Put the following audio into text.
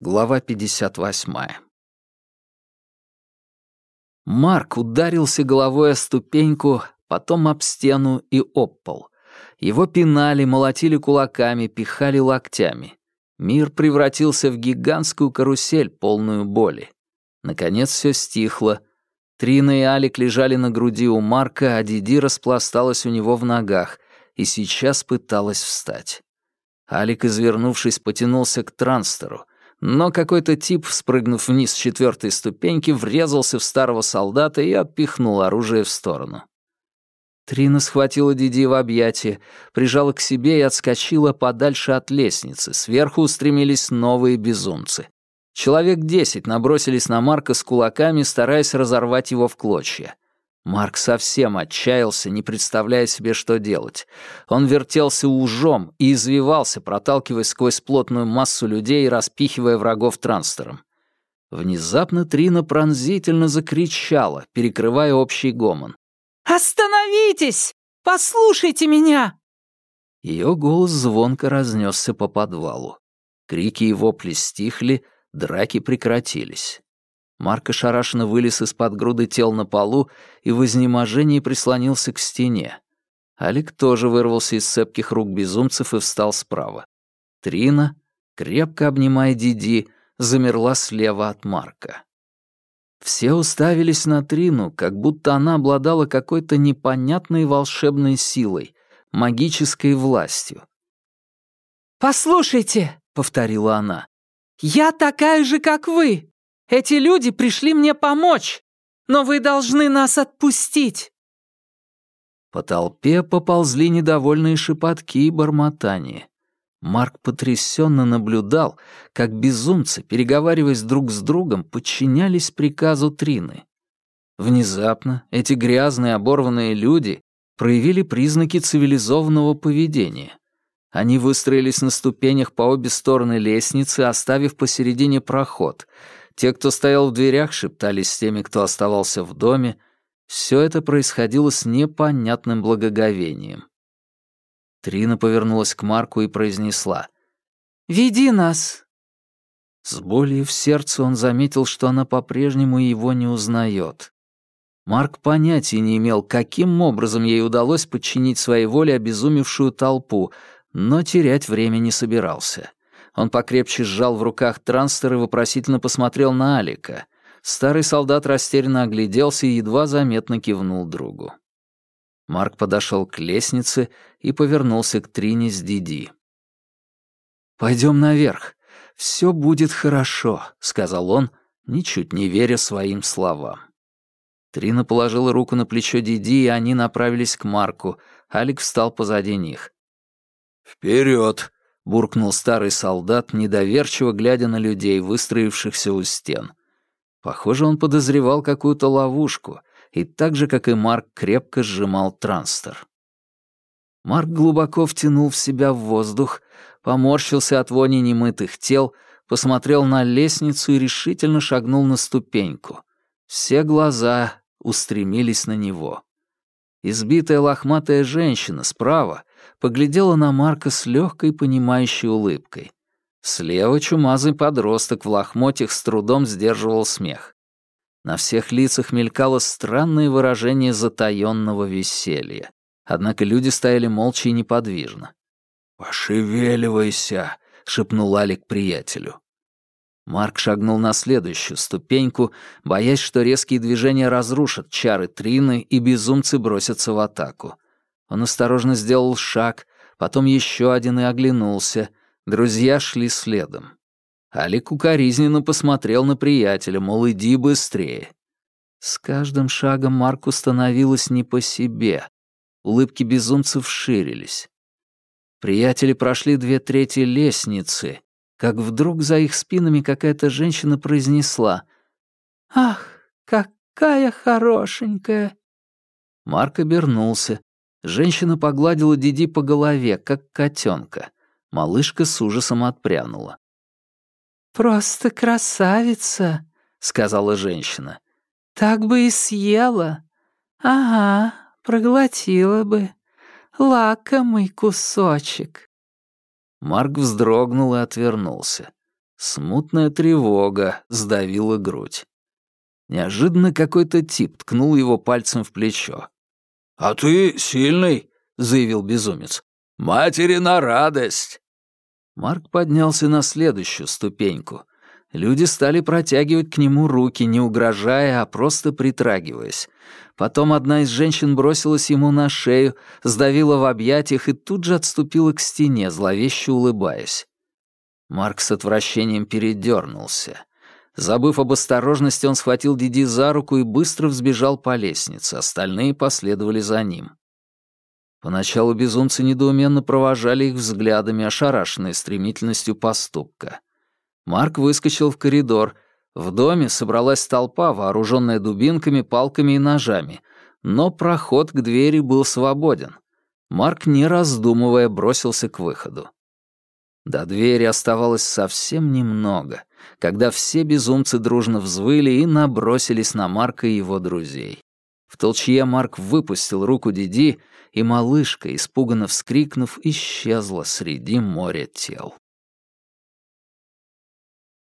Глава 58. Марк ударился головой о ступеньку, потом об стену и об пол. Его пинали, молотили кулаками, пихали локтями. Мир превратился в гигантскую карусель, полную боли. Наконец все стихло. Трина и Алик лежали на груди у Марка, а Диди распласталась у него в ногах и сейчас пыталась встать. Алик, извернувшись, потянулся к транстеру — но какой-то тип, спрыгнув вниз с четвертой ступеньки, врезался в старого солдата и отпихнул оружие в сторону. Трина схватила Диди в объятия, прижала к себе и отскочила подальше от лестницы. Сверху устремились новые безумцы. Человек десять набросились на Марка с кулаками, стараясь разорвать его в клочья. Марк совсем отчаялся, не представляя себе, что делать. Он вертелся ужом и извивался, проталкиваясь сквозь плотную массу людей и распихивая врагов транстером. Внезапно Трина пронзительно закричала, перекрывая общий гомон. «Остановитесь! Послушайте меня!» Ее голос звонко разнесся по подвалу. Крики и вопли стихли, драки прекратились. Марк ошарашенно вылез из-под груды тел на полу и в изнеможении прислонился к стене. Алик тоже вырвался из цепких рук безумцев и встал справа. Трина, крепко обнимая Диди, замерла слева от Марка. Все уставились на Трину, как будто она обладала какой-то непонятной волшебной силой, магической властью. «Послушайте», — повторила она, — «я такая же, как вы. Эти люди пришли мне помочь, но вы должны нас отпустить». По толпе поползли недовольные шепотки и бормотания. Марк потрясенно наблюдал, как безумцы, переговариваясь друг с другом, подчинялись приказу Трины. Внезапно эти грязные оборванные люди проявили признаки цивилизованного поведения. Они выстроились на ступенях по обе стороны лестницы, оставив посередине проход — те, кто стоял в дверях, шептались с теми, кто оставался в доме. Все это происходило с непонятным благоговением. Трина повернулась к Марку и произнесла. «Веди нас!» С болью в сердце он заметил, что она по-прежнему его не узнает. Марк понятия не имел, каким образом ей удалось подчинить своей воле обезумевшую толпу, но терять время не собирался. Он покрепче сжал в руках транстер и вопросительно посмотрел на Алика. Старый солдат растерянно огляделся и едва заметно кивнул другу. Марк подошел к лестнице и повернулся к Трине с Диди. «Пойдем наверх. Все будет хорошо», — сказал он, ничуть не веря своим словам. Трина положила руку на плечо Диди, и они направились к Марку. Алик встал позади них. «Вперед!» Буркнул старый солдат, недоверчиво глядя на людей, выстроившихся у стен. Похоже, он подозревал какую-то ловушку, и так же, как и Марк, крепко сжимал транстер. Марк глубоко втянул в себя в воздух, поморщился от вони немытых тел, посмотрел на лестницу и решительно шагнул на ступеньку. Все глаза устремились на него. Избитая лохматая женщина справа поглядела на Марка с легкой понимающей улыбкой. Слева чумазый подросток в лохмотьях с трудом сдерживал смех. На всех лицах мелькало странное выражение затаённого веселья. Однако люди стояли молча и неподвижно. «Пошевеливайся», — шепнул Алик приятелю. Марк шагнул на следующую ступеньку, боясь, что резкие движения разрушат чары Трины и безумцы бросятся в атаку. Он осторожно сделал шаг, потом еще один и оглянулся. Друзья шли следом. Алик укоризненно посмотрел на приятеля, мол, иди быстрее. С каждым шагом Марку становилось не по себе. Улыбки безумцев ширились. Приятели прошли две трети лестницы, как вдруг за их спинами какая-то женщина произнесла «Ах, какая хорошенькая!» Марк обернулся. Женщина погладила Диди по голове, как котенка. Малышка с ужасом отпрянула. «Просто красавица», — сказала женщина. «Так бы и съела. Ага, проглотила бы. Лакомый кусочек». Марк вздрогнул и отвернулся. Смутная тревога сдавила грудь. Неожиданно какой-то тип ткнул его пальцем в плечо. «А ты сильный», — заявил безумец. «Матери на радость». Марк поднялся на следующую ступеньку. Люди стали протягивать к нему руки, не угрожая, а просто притрагиваясь. Потом одна из женщин бросилась ему на шею, сдавила в объятиях и тут же отступила к стене, зловеще улыбаясь. Марк с отвращением передернулся. Забыв об осторожности, он схватил Диди за руку и быстро взбежал по лестнице, остальные последовали за ним. Поначалу безумцы недоуменно провожали их взглядами, ошарашенные стремительностью поступка. Марк выскочил в коридор. В доме собралась толпа, вооруженная дубинками, палками и ножами, но проход к двери был свободен. Марк, не раздумывая, бросился к выходу. До двери оставалось совсем немного, когда все безумцы дружно взвыли и набросились на Марка и его друзей. В толчье Марк выпустил руку Диди, и малышка, испуганно вскрикнув, исчезла среди моря тел.